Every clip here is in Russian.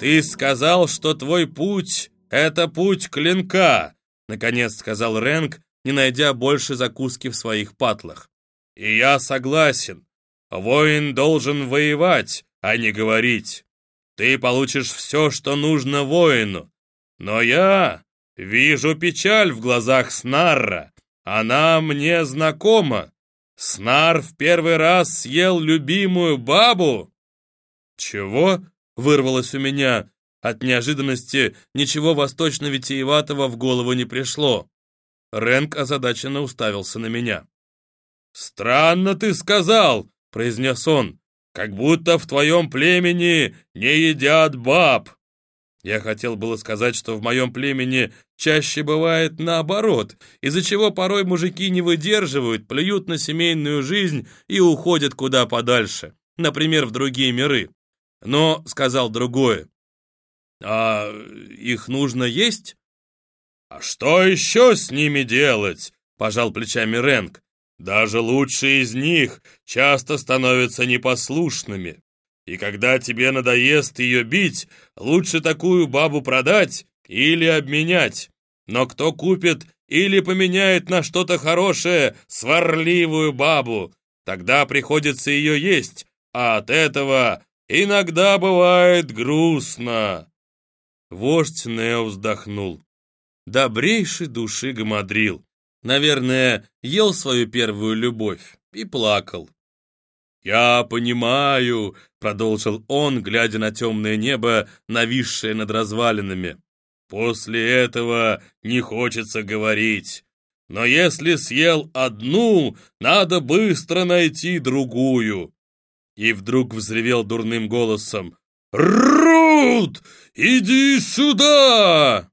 ты сказал, что твой путь — это путь клинка», — наконец сказал Рэнк, не найдя больше закуски в своих патлах. «И я согласен. Воин должен воевать, а не говорить. Ты получишь все, что нужно воину. Но я вижу печаль в глазах Снарра. Она мне знакома. Снар в первый раз съел любимую бабу. Чего? Вырвалось у меня. От неожиданности ничего восточно-витиеватого в голову не пришло. Рэнк озадаченно уставился на меня. «Странно ты сказал», — произнес он, «как будто в твоем племени не едят баб». Я хотел было сказать, что в моем племени чаще бывает наоборот, из-за чего порой мужики не выдерживают, плюют на семейную жизнь и уходят куда подальше, например, в другие миры. Но сказал другое. «А их нужно есть?» «А что еще с ними делать?» — пожал плечами Рэнк. «Даже лучшие из них часто становятся непослушными. И когда тебе надоест ее бить, лучше такую бабу продать или обменять. Но кто купит или поменяет на что-то хорошее сварливую бабу, тогда приходится ее есть, а от этого иногда бывает грустно». Вождь Нео вздохнул. Добрейший души гамадрил. Наверное, ел свою первую любовь и плакал. «Я понимаю», — продолжил он, глядя на темное небо, нависшее над развалинами. «После этого не хочется говорить. Но если съел одну, надо быстро найти другую». И вдруг взревел дурным голосом. «Рут, иди сюда!»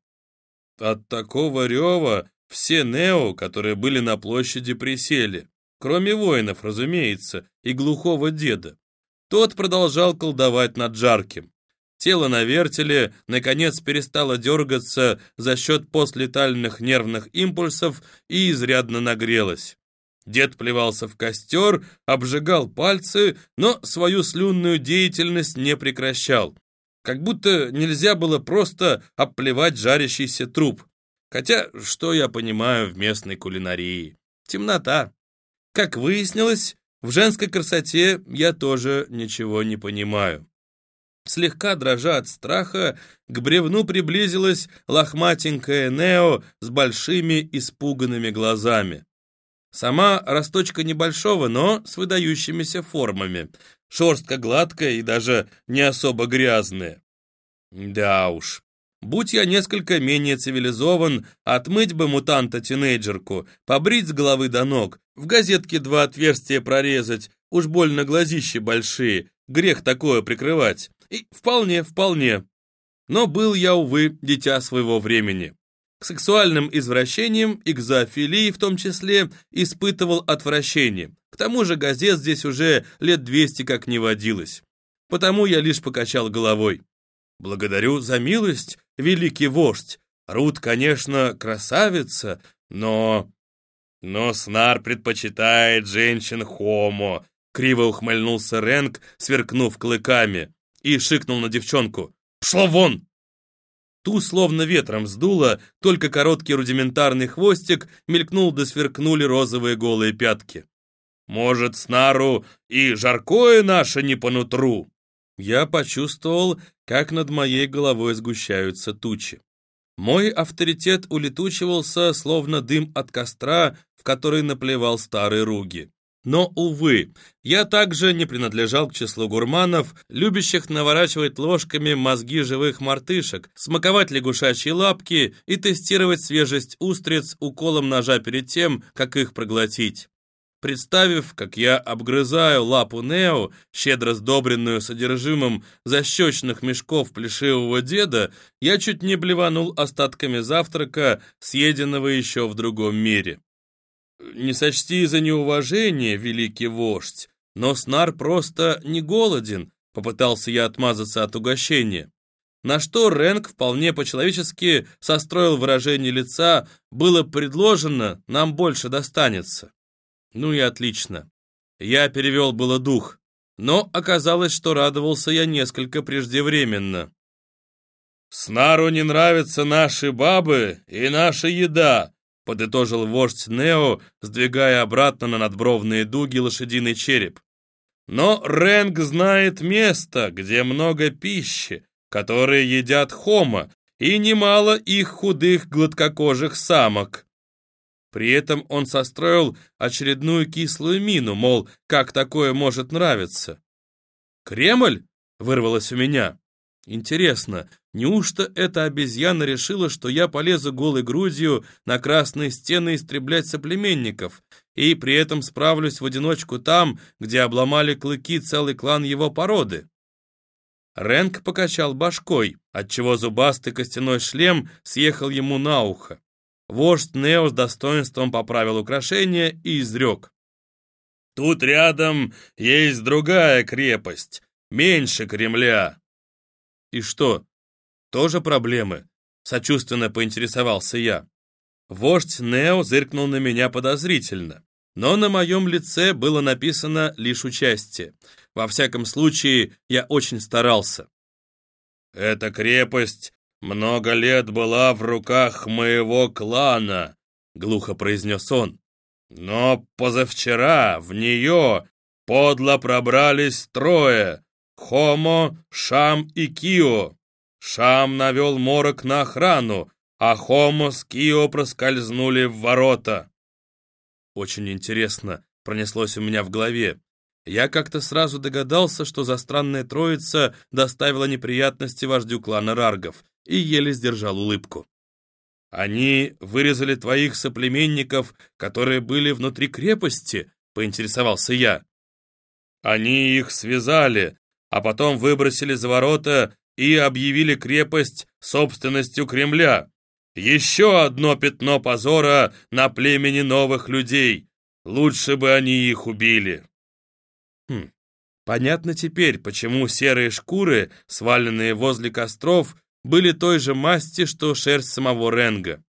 От такого рева все Нео, которые были на площади, присели. Кроме воинов, разумеется, и глухого деда. Тот продолжал колдовать над жарким. Тело на вертеле, наконец, перестало дергаться за счет послетальных нервных импульсов и изрядно нагрелось. Дед плевался в костер, обжигал пальцы, но свою слюнную деятельность не прекращал. Как будто нельзя было просто обплевать жарящийся труп. Хотя, что я понимаю в местной кулинарии? Темнота. Как выяснилось, в женской красоте я тоже ничего не понимаю. Слегка дрожа от страха, к бревну приблизилась лохматенькая Нео с большими испуганными глазами. Сама росточка небольшого, но с выдающимися формами. Шерстка гладкая и даже не особо грязная. Да уж, Будь я несколько менее цивилизован, отмыть бы мутанта-тинейджерку, побрить с головы до ног, в газетке два отверстия прорезать, уж больно глазищи большие, грех такое прикрывать. И вполне, вполне. Но был я, увы, дитя своего времени. К сексуальным извращениям и к зоофилии в том числе испытывал отвращение. К тому же газет здесь уже лет двести как не водилось. Потому я лишь покачал головой. «Благодарю за милость, великий вождь. Рут, конечно, красавица, но...» «Но Снар предпочитает женщин хомо», — криво ухмыльнулся Рэнк, сверкнув клыками, и шикнул на девчонку. «Пшла вон!» Ту словно ветром сдуло, только короткий рудиментарный хвостик мелькнул да сверкнули розовые голые пятки. «Может, Снару и жаркое наше не по нутру?» Я почувствовал, как над моей головой сгущаются тучи. Мой авторитет улетучивался, словно дым от костра, в который наплевал старый Руги. Но, увы, я также не принадлежал к числу гурманов, любящих наворачивать ложками мозги живых мартышек, смаковать лягушачьи лапки и тестировать свежесть устриц уколом ножа перед тем, как их проглотить. Представив, как я обгрызаю лапу Нео, щедро сдобренную содержимым защечных мешков плешивого деда, я чуть не блеванул остатками завтрака, съеденного еще в другом мире. Не сочти за неуважение, великий вождь, но Снар просто не голоден, попытался я отмазаться от угощения. На что Рэнк вполне по-человечески состроил выражение лица «было предложено, нам больше достанется». Ну и отлично. Я перевел было дух, но оказалось, что радовался я несколько преждевременно. Снару не нравятся наши бабы и наша еда, подытожил вождь Нео, сдвигая обратно на надбровные дуги лошадиный череп. Но Рэнг знает место, где много пищи, которые едят хома, и немало их худых гладкокожих самок. При этом он состроил очередную кислую мину, мол, как такое может нравиться. «Кремль?» — вырвалось у меня. Интересно, неужто эта обезьяна решила, что я полезу голой грудью на красные стены истреблять соплеменников, и при этом справлюсь в одиночку там, где обломали клыки целый клан его породы? Рэнк покачал башкой, отчего зубастый костяной шлем съехал ему на ухо. Вождь Нео с достоинством поправил украшение и изрек. «Тут рядом есть другая крепость, меньше Кремля. «И что, тоже проблемы?» — сочувственно поинтересовался я. Вождь Нео зыркнул на меня подозрительно, но на моем лице было написано лишь участие. Во всяком случае, я очень старался. «Эта крепость много лет была в руках моего клана», — глухо произнес он. «Но позавчера в нее подло пробрались трое, Хомо, Шам и Кио. Шам навел морок на охрану, а Хомо с Кио проскользнули в ворота. Очень интересно, пронеслось у меня в голове. Я как-то сразу догадался, что за странная троица доставила неприятности вождю клана Раргов, и еле сдержал улыбку. «Они вырезали твоих соплеменников, которые были внутри крепости?» — поинтересовался я. «Они их связали, а потом выбросили за ворота и объявили крепость собственностью Кремля. Еще одно пятно позора на племени новых людей. Лучше бы они их убили. Хм, понятно теперь, почему серые шкуры, сваленные возле костров, были той же масти, что шерсть самого Ренга.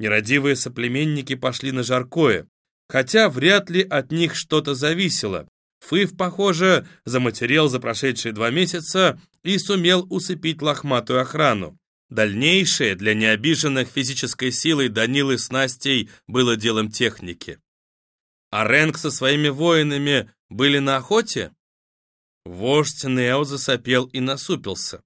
Нерадивые соплеменники пошли на жаркое, хотя вряд ли от них что-то зависело, Фыв, похоже, заматерел за прошедшие два месяца и сумел усыпить лохматую охрану. Дальнейшее для необиженных физической силой Данилы с Настей было делом техники. А Рэнк со своими воинами были на охоте? Вождь Нео засопел и насупился.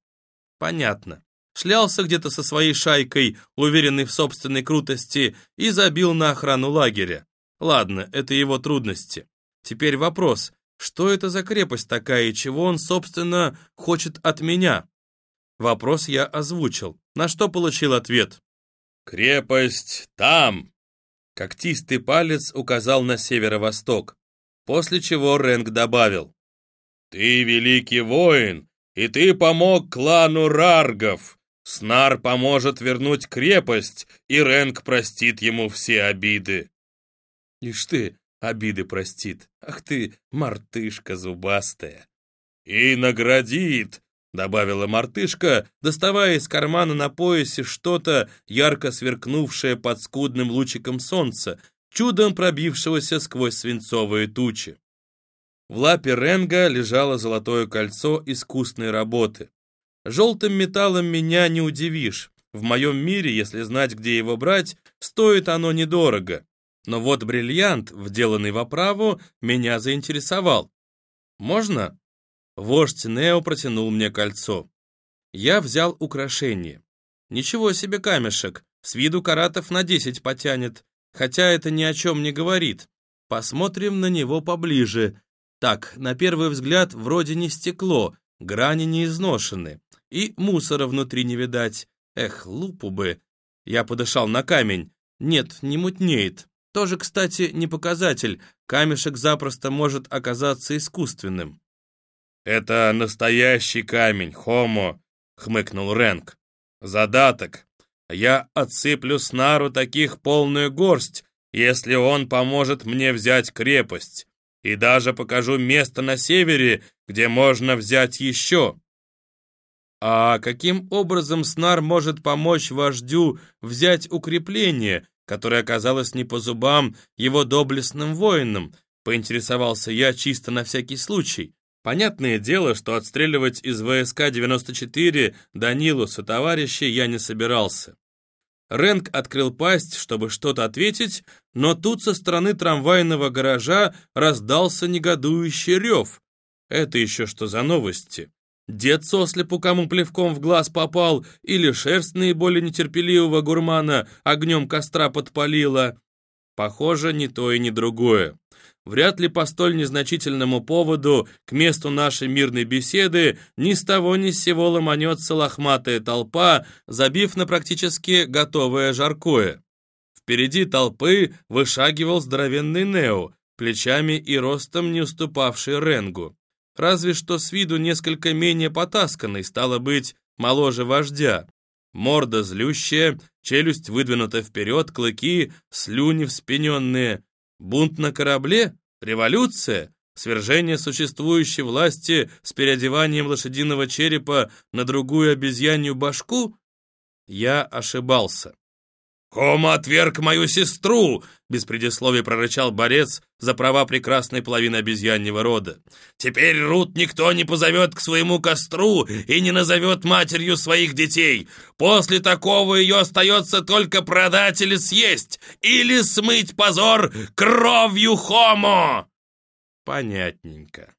Понятно. Шлялся где-то со своей шайкой, уверенный в собственной крутости, и забил на охрану лагеря. Ладно, это его трудности. Теперь вопрос, что это за крепость такая и чего он, собственно, хочет от меня? Вопрос я озвучил, на что получил ответ. «Крепость там!» Когтистый палец указал на северо-восток, после чего Рэнк добавил. «Ты великий воин, и ты помог клану Раргов. Снар поможет вернуть крепость, и Рэнк простит ему все обиды». «Ишь ты, обиды простит. Ах ты, мартышка зубастая!» «И наградит!» — добавила мартышка, доставая из кармана на поясе что-то, ярко сверкнувшее под скудным лучиком солнца, чудом пробившегося сквозь свинцовые тучи. В лапе Ренга лежало золотое кольцо искусной работы. Желтым металлом меня не удивишь. В моем мире, если знать, где его брать, стоит оно недорого. Но вот бриллиант, вделанный в оправу, меня заинтересовал. «Можно?» Вождь Нео протянул мне кольцо. Я взял украшение. Ничего себе камешек, с виду каратов на десять потянет, хотя это ни о чем не говорит. Посмотрим на него поближе. Так, на первый взгляд, вроде не стекло, грани не изношены, и мусора внутри не видать. Эх, лупу бы. Я подышал на камень. Нет, не мутнеет. Тоже, кстати, не показатель. Камешек запросто может оказаться искусственным. «Это настоящий камень, Хомо», — хмыкнул Рэнк. «Задаток. Я отсыплю снару таких полную горсть, если он поможет мне взять крепость. И даже покажу место на севере, где можно взять еще». «А каким образом Снар может помочь вождю взять укрепление, которая оказалась не по зубам его доблестным воинам, поинтересовался я чисто на всякий случай. Понятное дело, что отстреливать из ВСК-94 Данилуса товарища я не собирался. Рэнк открыл пасть, чтобы что-то ответить, но тут со стороны трамвайного гаража раздался негодующий рев. Это еще что за новости? Дед сослепу кому плевком в глаз попал, или шерсть наиболее нетерпеливого гурмана огнем костра подпалила. Похоже, ни то и ни другое. Вряд ли по столь незначительному поводу к месту нашей мирной беседы ни с того ни с сего ломанется лохматая толпа, забив на практически готовое жаркое. Впереди толпы вышагивал здоровенный Нео, плечами и ростом не уступавший Ренгу разве что с виду несколько менее потасканный, стало быть, моложе вождя. Морда злющая, челюсть выдвинута вперед, клыки, слюни вспененные. Бунт на корабле? Революция? Свержение существующей власти с переодеванием лошадиного черепа на другую обезьянью башку? Я ошибался. «Хома отверг мою сестру!» — без предисловий прорычал борец за права прекрасной половины обезьяньего рода. «Теперь Рут никто не позовет к своему костру и не назовет матерью своих детей. После такого ее остается только продать или съесть, или смыть позор кровью Хомо!» Понятненько.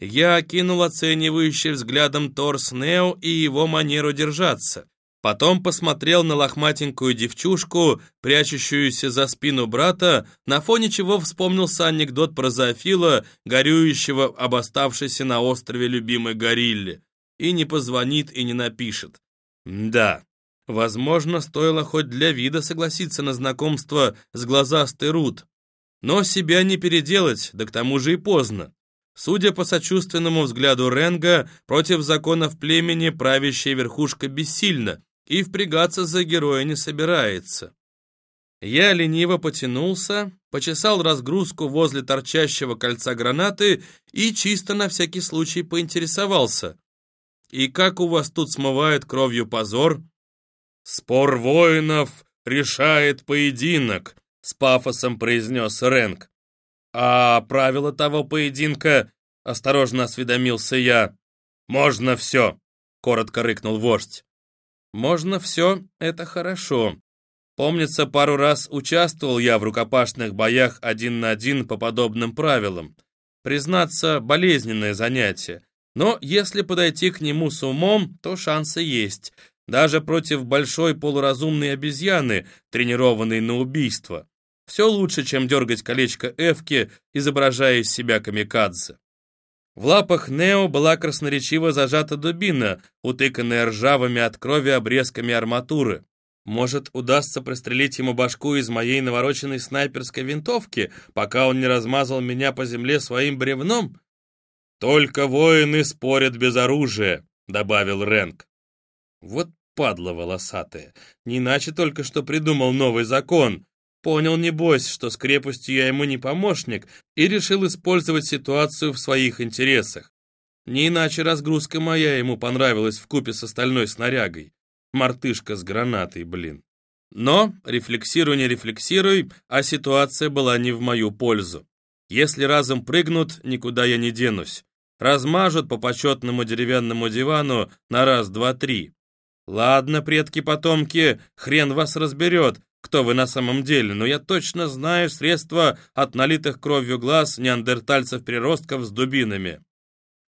Я окинул оценивающий взглядом торс Нео и его манеру держаться. Потом посмотрел на лохматенькую девчушку, прячущуюся за спину брата, на фоне чего вспомнился анекдот про Зоофила, горюющего об оставшейся на острове любимой горилле. И не позвонит, и не напишет. Да, возможно, стоило хоть для вида согласиться на знакомство с глазастой Рут. Но себя не переделать, да к тому же и поздно. Судя по сочувственному взгляду Ренга, против законов племени правящая верхушка бессильна, и впрягаться за героя не собирается. Я лениво потянулся, почесал разгрузку возле торчащего кольца гранаты и чисто на всякий случай поинтересовался. «И как у вас тут смывает кровью позор?» «Спор воинов решает поединок», — с пафосом произнес Рэнк. «А правила того поединка?» — осторожно осведомился я. «Можно все», — коротко рыкнул вождь. Можно все, это хорошо. Помнится, пару раз участвовал я в рукопашных боях один на один по подобным правилам. Признаться, болезненное занятие. Но если подойти к нему с умом, то шансы есть. Даже против большой полуразумной обезьяны, тренированной на убийство. Все лучше, чем дергать колечко Эвки, изображая из себя камикадзе. В лапах Нео была красноречиво зажата дубина, утыканная ржавыми от крови обрезками арматуры. Может, удастся прострелить ему башку из моей навороченной снайперской винтовки, пока он не размазал меня по земле своим бревном? «Только воины спорят без оружия», — добавил Рэнк. Вот падла волосатая. Не иначе только что придумал новый закон. Понял, небось, что с крепостью я ему не помощник, и решил использовать ситуацию в своих интересах. Не иначе разгрузка моя ему понравилась в купе с остальной снарягой. Мартышка с гранатой, блин. Но, рефлексируй, не рефлексируй, а ситуация была не в мою пользу. Если разом прыгнут, никуда я не денусь. Размажут по почетному деревянному дивану на раз, два, три. Ладно, предки-потомки, хрен вас разберет, кто вы на самом деле, но я точно знаю средства от налитых кровью глаз неандертальцев-переростков с дубинами.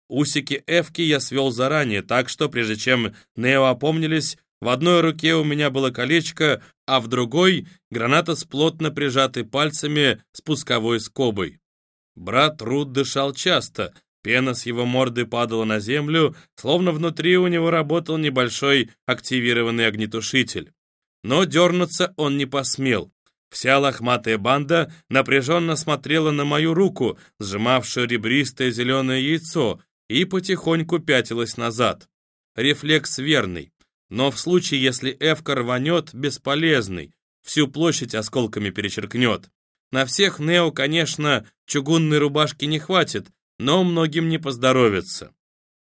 Усики Эвки я свел заранее, так что, прежде чем Нео опомнились, в одной руке у меня было колечко, а в другой — граната с плотно прижатой пальцами спусковой скобой. Брат Рут дышал часто, пена с его морды падала на землю, словно внутри у него работал небольшой активированный огнетушитель. Но дернуться он не посмел. Вся лохматая банда напряженно смотрела на мою руку, сжимавшую ребристое зеленое яйцо, и потихоньку пятилась назад. Рефлекс верный, но в случае, если Эвка рванет, бесполезный, всю площадь осколками перечеркнет. На всех Нео, конечно, чугунной рубашки не хватит, но многим не поздоровится.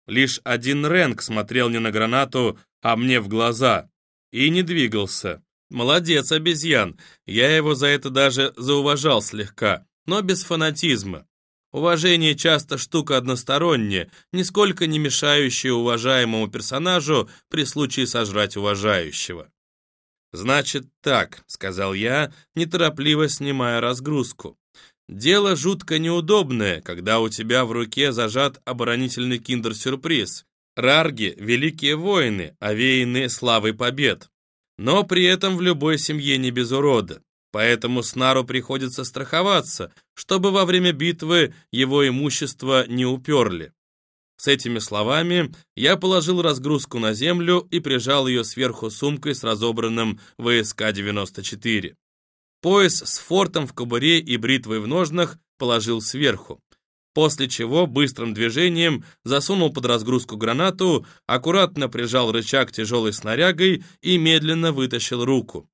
Лишь один Рэнк смотрел не на гранату, а мне в глаза и не двигался. Молодец, обезьян, я его за это даже зауважал слегка, но без фанатизма. Уважение часто штука односторонняя, нисколько не мешающая уважаемому персонажу при случае сожрать уважающего. «Значит так», — сказал я, неторопливо снимая разгрузку. «Дело жутко неудобное, когда у тебя в руке зажат оборонительный киндер-сюрприз. Рарги — великие воины, овеянные славой побед. Но при этом в любой семье не без урода. Поэтому Снару приходится страховаться, чтобы во время битвы его имущество не уперли. С этими словами я положил разгрузку на землю и прижал ее сверху сумкой с разобранным ВСК-94. Пояс с фортом в кобуре и бритвой в ножнах положил сверху, после чего быстрым движением засунул под разгрузку гранату, аккуратно прижал рычаг тяжелой снарягой и медленно вытащил руку.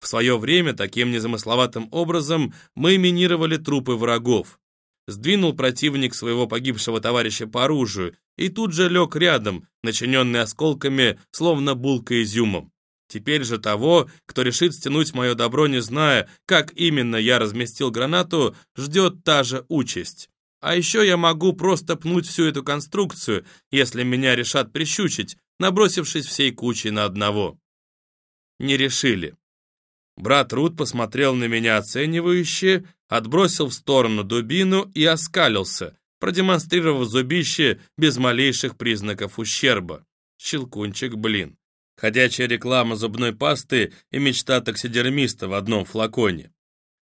В свое время таким незамысловатым образом мы минировали трупы врагов. Сдвинул противник своего погибшего товарища по оружию и тут же лег рядом, начиненный осколками, словно булка изюмом. Теперь же того, кто решит стянуть мое добро, не зная, как именно я разместил гранату, ждет та же участь. А еще я могу просто пнуть всю эту конструкцию, если меня решат прищучить, набросившись всей кучей на одного. Не решили. Брат Рут посмотрел на меня оценивающе, отбросил в сторону дубину и оскалился, продемонстрировав зубище без малейших признаков ущерба. Щелкунчик, блин. Ходячая реклама зубной пасты и мечта таксидермиста в одном флаконе.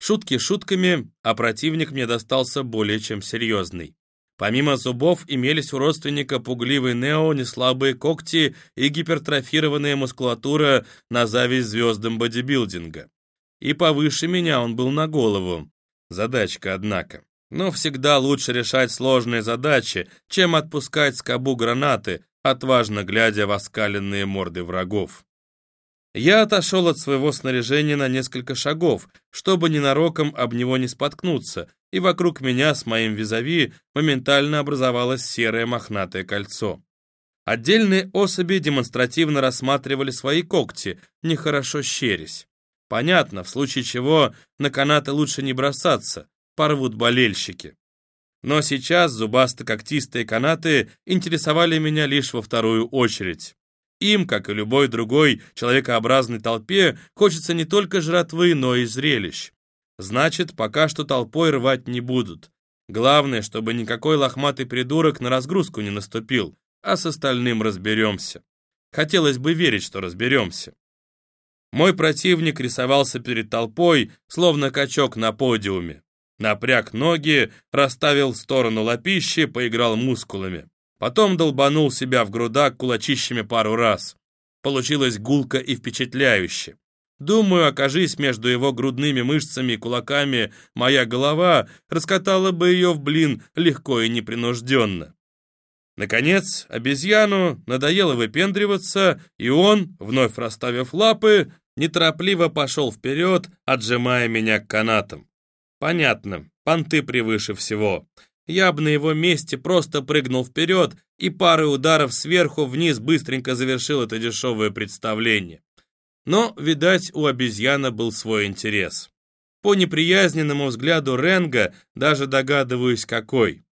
Шутки шутками, а противник мне достался более чем серьезный. Помимо зубов имелись у родственника пугливый Нео неслабые когти и гипертрофированная мускулатура на зависть звездам бодибилдинга. И повыше меня он был на голову. Задачка, однако. Но всегда лучше решать сложные задачи, чем отпускать скобу гранаты, отважно глядя в оскаленные морды врагов. Я отошел от своего снаряжения на несколько шагов, чтобы ненароком об него не споткнуться, и вокруг меня с моим визави моментально образовалось серое мохнатое кольцо. Отдельные особи демонстративно рассматривали свои когти, нехорошо щерясь. Понятно, в случае чего на канаты лучше не бросаться, порвут болельщики. Но сейчас зубасто-когтистые канаты интересовали меня лишь во вторую очередь. Им, как и любой другой человекообразной толпе, хочется не только жратвы, но и зрелищ. Значит, пока что толпой рвать не будут. Главное, чтобы никакой лохматый придурок на разгрузку не наступил, а с остальным разберемся. Хотелось бы верить, что разберемся. Мой противник рисовался перед толпой, словно качок на подиуме. Напряг ноги, расставил в сторону лапищи, поиграл мускулами. Потом долбанул себя в грудак кулачищами пару раз. Получилось гулко и впечатляюще. Думаю, окажись между его грудными мышцами и кулаками моя голова, раскатала бы ее в блин легко и непринужденно. Наконец, обезьяну надоело выпендриваться, и он, вновь расставив лапы, неторопливо пошел вперед, отжимая меня к канатам. Понятно, понты превыше всего. Я бы на его месте просто прыгнул вперед и парой ударов сверху вниз быстренько завершил это дешевое представление. Но, видать, у обезьяна был свой интерес. По неприязненному взгляду Ренга даже догадываюсь, какой.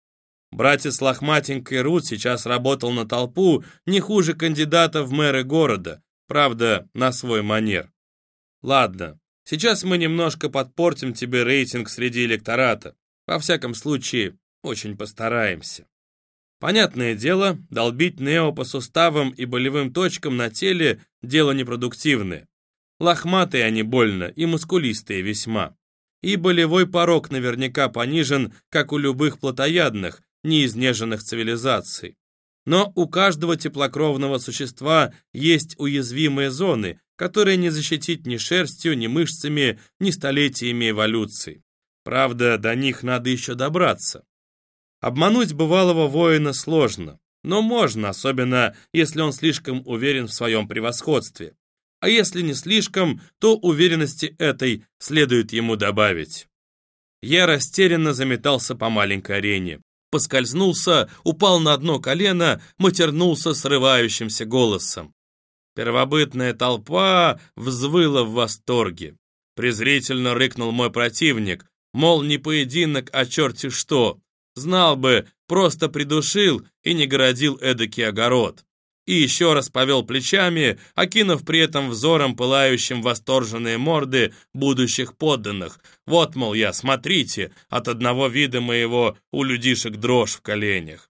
Братец Лохматенький Рут сейчас работал на толпу не хуже кандидата в мэры города, правда, на свой манер. Ладно, сейчас мы немножко подпортим тебе рейтинг среди электората. Во всяком случае, очень постараемся. Понятное дело, долбить Нео по суставам и болевым точкам на теле – дело непродуктивное. Лохматые они больно и мускулистые весьма. И болевой порог наверняка понижен, как у любых плотоядных, неизнеженных цивилизаций. Но у каждого теплокровного существа есть уязвимые зоны, которые не защитить ни шерстью, ни мышцами, ни столетиями эволюции. Правда, до них надо еще добраться. Обмануть бывалого воина сложно, но можно, особенно если он слишком уверен в своем превосходстве. А если не слишком, то уверенности этой следует ему добавить. Я растерянно заметался по маленькой арене. Поскользнулся, упал на одно колено, матернулся срывающимся голосом. Первобытная толпа взвыла в восторге. Презрительно рыкнул мой противник, мол, не поединок, а черти что. Знал бы, просто придушил и не городил эдакий огород. И еще раз повел плечами, окинув при этом взором пылающим восторженные морды будущих подданных. Вот, мол, я, смотрите, от одного вида моего у людишек дрожь в коленях.